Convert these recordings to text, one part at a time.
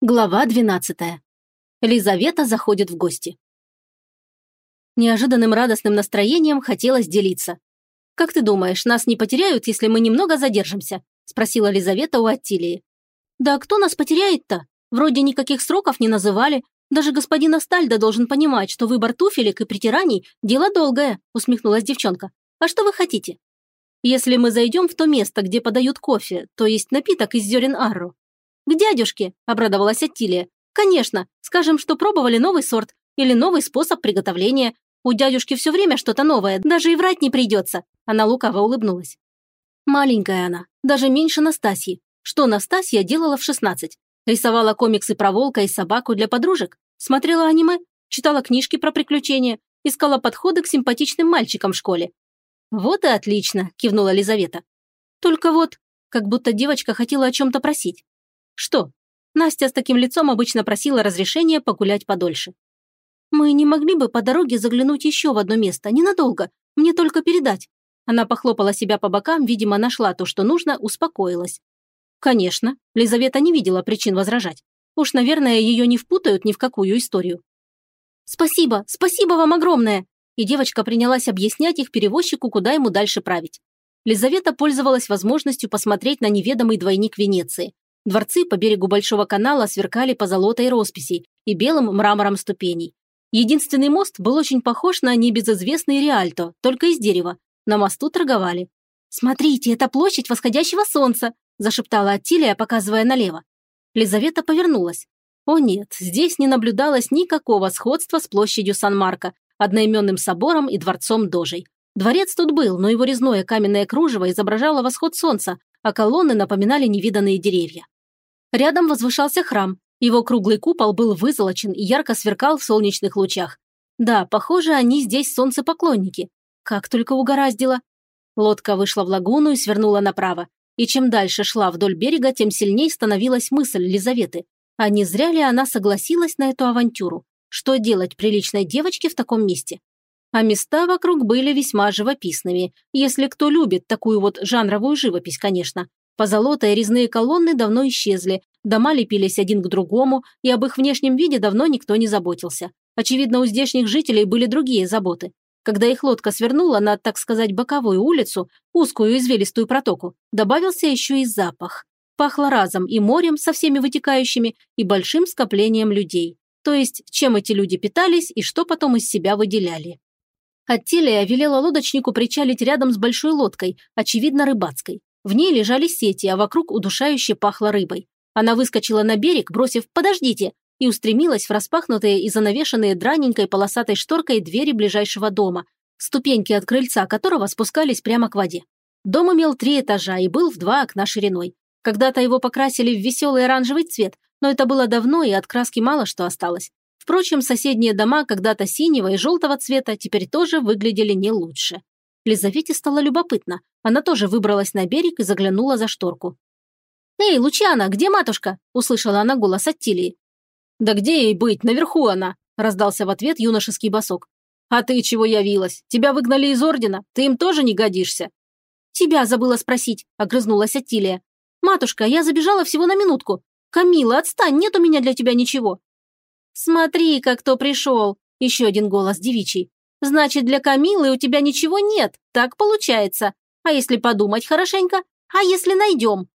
Глава 12. Лизавета заходит в гости. Неожиданным радостным настроением хотелось делиться. «Как ты думаешь, нас не потеряют, если мы немного задержимся?» – спросила Лизавета у Аттилии. «Да кто нас потеряет-то? Вроде никаких сроков не называли. Даже господин Астальдо должен понимать, что выбор туфелек и притираний – дело долгое», – усмехнулась девчонка. «А что вы хотите?» «Если мы зайдем в то место, где подают кофе, то есть напиток из зерен арру, «К дядюшке», – обрадовалась Аттилия. «Конечно, скажем, что пробовали новый сорт или новый способ приготовления. У дядюшки все время что-то новое, даже и врать не придется». Она лукаво улыбнулась. Маленькая она, даже меньше Настасьи. Что Настасья делала в 16? Рисовала комиксы про волка и собаку для подружек? Смотрела аниме? Читала книжки про приключения? Искала подходы к симпатичным мальчикам в школе? «Вот и отлично», – кивнула Лизавета. «Только вот, как будто девочка хотела о чем-то просить. Что? Настя с таким лицом обычно просила разрешения погулять подольше. «Мы не могли бы по дороге заглянуть еще в одно место, ненадолго, мне только передать». Она похлопала себя по бокам, видимо, нашла то, что нужно, успокоилась. Конечно, Лизавета не видела причин возражать. Уж, наверное, ее не впутают ни в какую историю. «Спасибо, спасибо вам огромное!» И девочка принялась объяснять их перевозчику, куда ему дальше править. Лизавета пользовалась возможностью посмотреть на неведомый двойник Венеции. Дворцы по берегу Большого канала сверкали по золотой росписи и белым мрамором ступеней. Единственный мост был очень похож на небезызвестный Риальто, только из дерева. На мосту торговали. «Смотрите, это площадь восходящего солнца!» – зашептала Аттилия, показывая налево. Лизавета повернулась. О нет, здесь не наблюдалось никакого сходства с площадью Сан-Марко, одноименным собором и дворцом Дожей. Дворец тут был, но его резное каменное кружево изображало восход солнца, а колонны напоминали невиданные деревья. Рядом возвышался храм. Его круглый купол был вызолочен и ярко сверкал в солнечных лучах. Да, похоже, они здесь солнцепоклонники. Как только угораздило. Лодка вышла в лагуну и свернула направо. И чем дальше шла вдоль берега, тем сильнее становилась мысль Лизаветы. А не зря ли она согласилась на эту авантюру? Что делать приличной девочке в таком месте? А места вокруг были весьма живописными, если кто любит такую вот жанровую живопись, конечно. Позолота и резные колонны давно исчезли, дома лепились один к другому, и об их внешнем виде давно никто не заботился. Очевидно, у здешних жителей были другие заботы. Когда их лодка свернула на, так сказать, боковую улицу, узкую извилистую протоку, добавился еще и запах. Пахло разом и морем со всеми вытекающими, и большим скоплением людей. То есть, чем эти люди питались и что потом из себя выделяли. Аттилия велела лодочнику причалить рядом с большой лодкой, очевидно, рыбацкой. В ней лежали сети, а вокруг удушающе пахло рыбой. Она выскочила на берег, бросив «подождите», и устремилась в распахнутые и занавешенные драненькой полосатой шторкой двери ближайшего дома, ступеньки от крыльца которого спускались прямо к воде. Дом имел три этажа и был в два окна шириной. Когда-то его покрасили в веселый оранжевый цвет, но это было давно, и от краски мало что осталось. Впрочем, соседние дома когда-то синего и желтого цвета теперь тоже выглядели не лучше. Лизавете стало любопытно. Она тоже выбралась на берег и заглянула за шторку. «Эй, Лучана, где матушка?» – услышала она голос Аттилии. «Да где ей быть? Наверху она!» – раздался в ответ юношеский босок. «А ты чего явилась? Тебя выгнали из ордена? Ты им тоже не годишься?» «Тебя забыла спросить», – огрызнулась Аттилия. «Матушка, я забежала всего на минутку. Камила, отстань, нет у меня для тебя ничего». «Смотри, как кто пришел!» – еще один голос девичий. Значит, для Камилы у тебя ничего нет, так получается. А если подумать хорошенько? А если найдем?»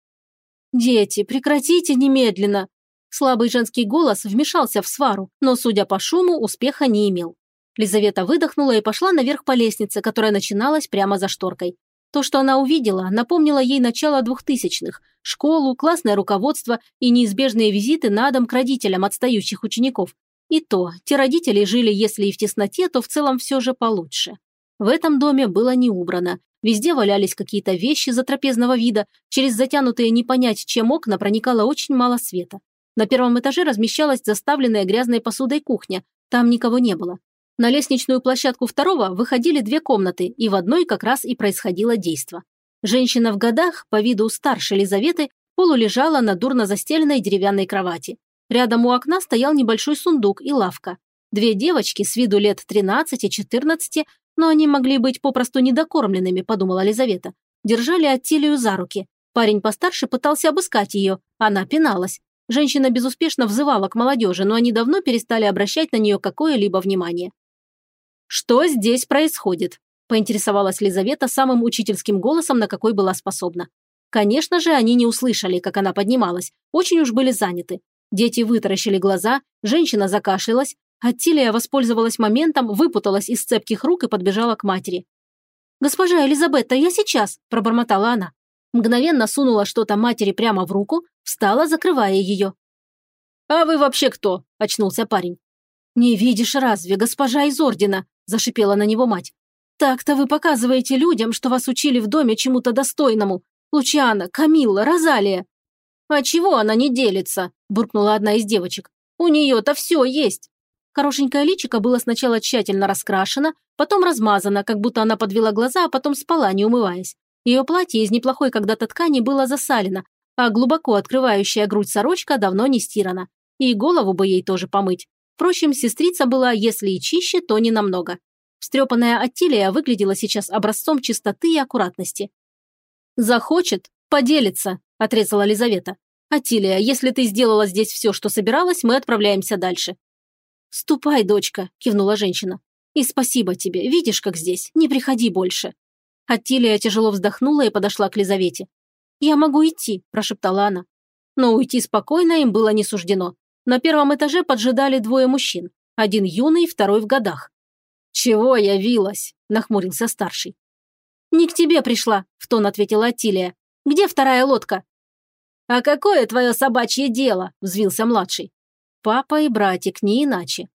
«Дети, прекратите немедленно!» Слабый женский голос вмешался в свару, но, судя по шуму, успеха не имел. Лизавета выдохнула и пошла наверх по лестнице, которая начиналась прямо за шторкой. То, что она увидела, напомнило ей начало двухтысячных, школу, классное руководство и неизбежные визиты на дом к родителям отстающих учеников, и то, те родители жили, если и в тесноте, то в целом все же получше. В этом доме было не убрано. Везде валялись какие-то вещи затрапезного вида, через затянутые не понять чем окна проникало очень мало света. На первом этаже размещалась заставленная грязной посудой кухня, там никого не было. На лестничную площадку второго выходили две комнаты, и в одной как раз и происходило действо. Женщина в годах, по виду старше Елизаветы, полулежала на дурно застеленной деревянной кровати. Рядом у окна стоял небольшой сундук и лавка. Две девочки с виду лет 13 и 14, но они могли быть попросту недокормленными, подумала Лизавета. Держали Аттилию за руки. Парень постарше пытался обыскать ее, она пиналась. Женщина безуспешно взывала к молодежи, но они давно перестали обращать на нее какое-либо внимание. «Что здесь происходит?» – поинтересовалась Лизавета самым учительским голосом, на какой была способна. Конечно же, они не услышали, как она поднималась, очень уж были заняты. Дети вытаращили глаза, женщина закашлялась, Аттилия воспользовалась моментом, выпуталась из цепких рук и подбежала к матери. «Госпожа Элизабетта, я сейчас!» – пробормотала она. Мгновенно сунула что-то матери прямо в руку, встала, закрывая ее. «А вы вообще кто?» – очнулся парень. «Не видишь разве, госпожа из ордена?» – зашипела на него мать. «Так-то вы показываете людям, что вас учили в доме чему-то достойному. Лучиана, Камилла, Розалия». «А чего она не делится?» – буркнула одна из девочек. «У нее-то все есть». Хорошенькое личико было сначала тщательно раскрашено, потом размазано, как будто она подвела глаза, а потом спала, не умываясь. Ее платье из неплохой когда-то ткани было засалено, а глубоко открывающая грудь сорочка давно не стирана. И голову бы ей тоже помыть. Впрочем, сестрица была, если и чище, то не намного. Встрепанная Аттилия выглядела сейчас образцом чистоты и аккуратности. «Захочет, поделится», – отрезала Лизавета. «Аттилия, если ты сделала здесь все, что собиралась, мы отправляемся дальше». «Ступай, дочка», – кивнула женщина. «И спасибо тебе, видишь, как здесь, не приходи больше». Аттилия тяжело вздохнула и подошла к Лизавете. «Я могу идти», – прошептала она. Но уйти спокойно им было не суждено. На первом этаже поджидали двое мужчин. Один юный, второй в годах. «Чего явилась?» – нахмурился старший. «Не к тебе пришла», – в тон ответила Аттилия. «Где вторая лодка?» «А какое твое собачье дело?» – взвился младший. «Папа и братик, не иначе».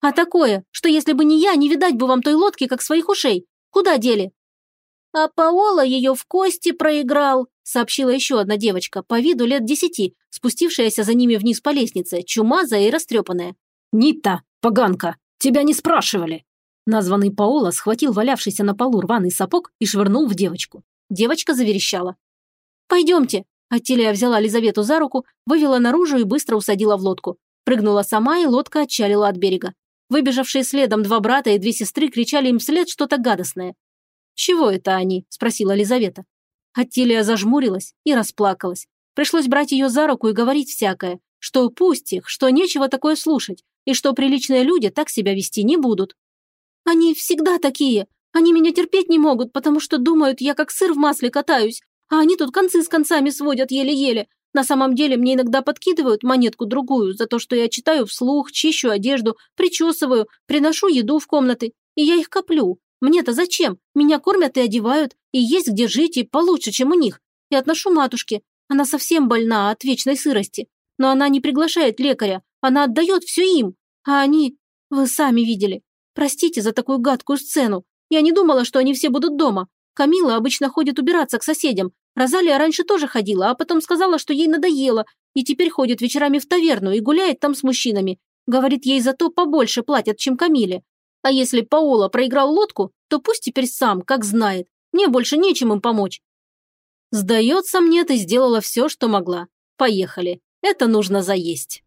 «А такое, что если бы не я, не видать бы вам той лодки, как своих ушей. Куда дели?» «А Паола ее в кости проиграл», сообщила еще одна девочка, по виду лет десяти, спустившаяся за ними вниз по лестнице, чумазая и растрепанная. «Нита, поганка, тебя не спрашивали!» Названный Паола схватил валявшийся на полу рваный сапог и швырнул в девочку. Девочка заверещала. «Пойдемте!» Аттилия взяла Лизавету за руку, вывела наружу и быстро усадила в лодку. Прыгнула сама, и лодка отчалила от берега. Выбежавшие следом два брата и две сестры кричали им вслед что-то гадостное. «Чего это они?» – спросила Лизавета. Аттилия зажмурилась и расплакалась. Пришлось брать ее за руку и говорить всякое, что пусть их, что нечего такое слушать, и что приличные люди так себя вести не будут. «Они всегда такие. Они меня терпеть не могут, потому что думают, я как сыр в масле катаюсь, а они тут концы с концами сводят еле-еле. На самом деле мне иногда подкидывают монетку-другую за то, что я читаю вслух, чищу одежду, причесываю, приношу еду в комнаты, и я их коплю. Мне-то зачем? Меня кормят и одевают, и есть где жить, и получше, чем у них. И отношу матушке. Она совсем больна от вечной сырости. Но она не приглашает лекаря, она отдает все им. А они... Вы сами видели. Простите за такую гадкую сцену. Я не думала, что они все будут дома. Камила обычно ходит убираться к соседям. Розалия раньше тоже ходила, а потом сказала, что ей надоело, и теперь ходит вечерами в таверну и гуляет там с мужчинами. Говорит, ей зато побольше платят, чем Камиле. А если Паола проиграл лодку, то пусть теперь сам, как знает. Мне больше нечем им помочь. Сдается мне, ты сделала все, что могла. Поехали. Это нужно заесть.